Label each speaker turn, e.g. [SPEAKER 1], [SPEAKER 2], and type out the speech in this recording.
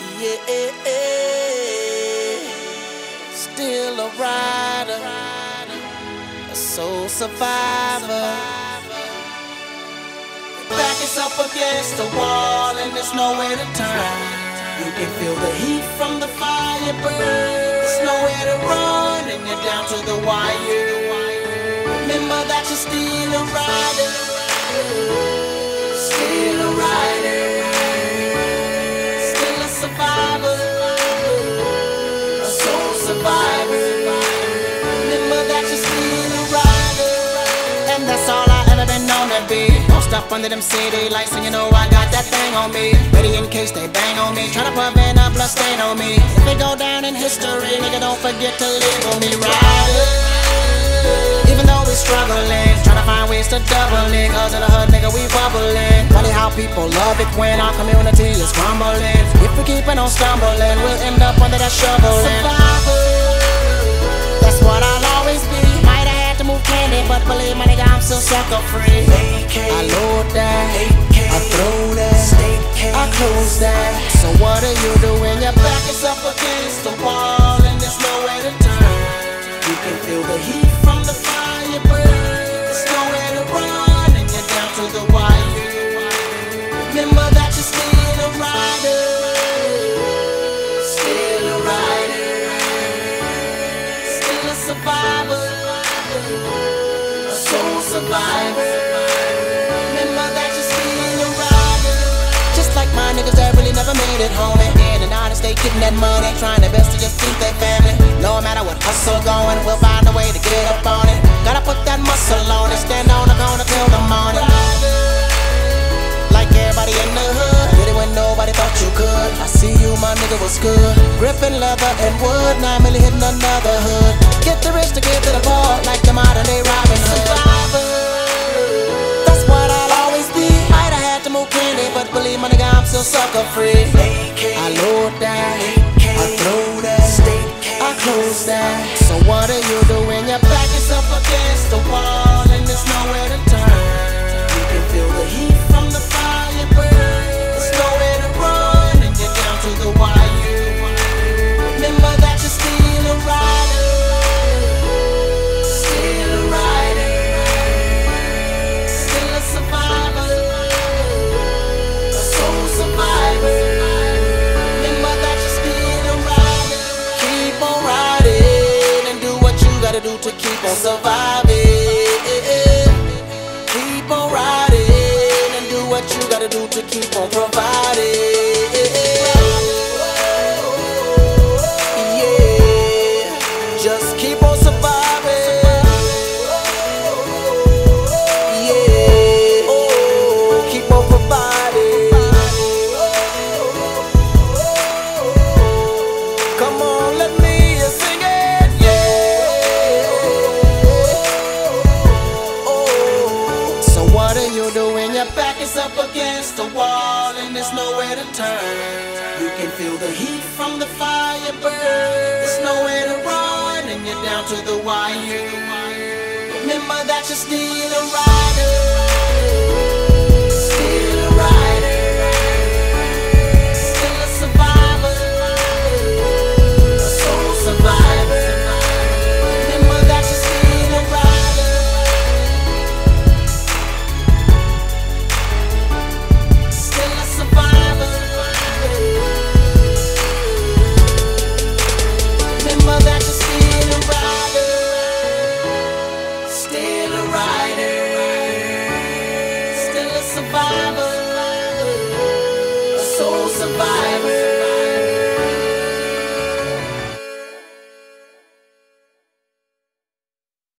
[SPEAKER 1] Yeah, still a rider, a soul survivor. Back is up against the wall and there's nowhere to turn. You can feel the heat from the fire burn. There's nowhere to run and you're down to the wire. Remember that you're still a rider, still a rider, up under them city lights, and you know I got that thing on me. Ready in case they bang on me, tryna prevent a blood stain on me. If it go down in history, nigga, don't forget to label me rider. Even though we struggling, tryna find ways to double it. Cause in the hood, nigga, we bubbling. Funny how people love it when our community is crumbling. If we keepin' on stumbling, we'll end up under that shoveling. That's what I'll always be. Might have had to move candy, but believe my nigga, I'm still sucker free. I load that, I throw that, I close that. So what do you do when your back is up against the wall and there's nowhere to turn? You can feel the heat from the fire burn. There's nowhere to run and you're down to the wire. Remember that you're still a rider, still a rider, still a survivor, a soul survivor. It home. In and out of state, getting that money, trying their best to just feed their family. No matter what hustle going, we'll find a way to get up on it. Gotta put that muscle on it, stand on the corner till the morning. Like everybody in the hood, did it when nobody thought you could. I see you, my nigga, was good. Gripping leather and wood, now I'm really hitting another hood. Get the rich to give to the poor, like the modern day Robin Hood. I'm sucker free. I load that, I throw that, I close that. So what do you do when your back is up against the wall and there's nowhere to do to keep on surviving. What do you do when your back is up against the wall and there's nowhere to turn? You can feel the heat from the fire burn. There's nowhere to run and you're down to the wire. Remember that you're still a rider.